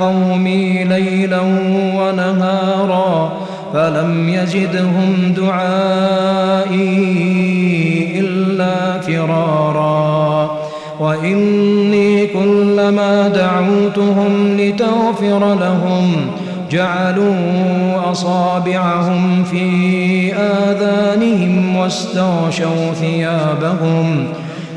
قومي ليلا ونهارا فلم يزدهم دعائي إلا فرارا. وإني كلما دعوتهم لتغفر لهم جعلوا أصابعهم في آذانهم واستغشوا ثيابهم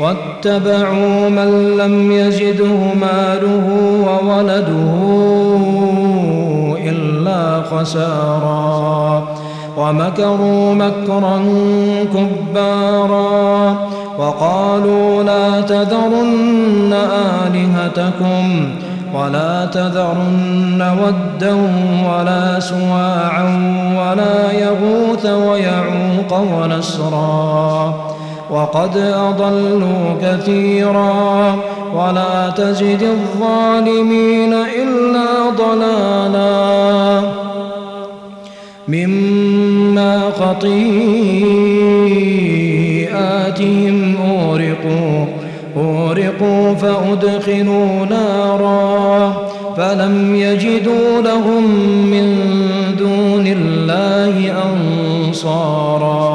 واتبعوا من لم يزده ماله وولده إلا خسارا. ومكروا مكرا كبارا. وقالوا لا تذرن آلهتكم ولا تذرن ودا ولا سواعا ولا يغوث ويعوق ونسرا. وقد أضلوا كثيرا ولا تزد الظالمين إلا ضلالا مما خطيئاتهم أورقوا أورقوا فأدخلوا نارا فلم يجدوا لهم من دون الله أنصارا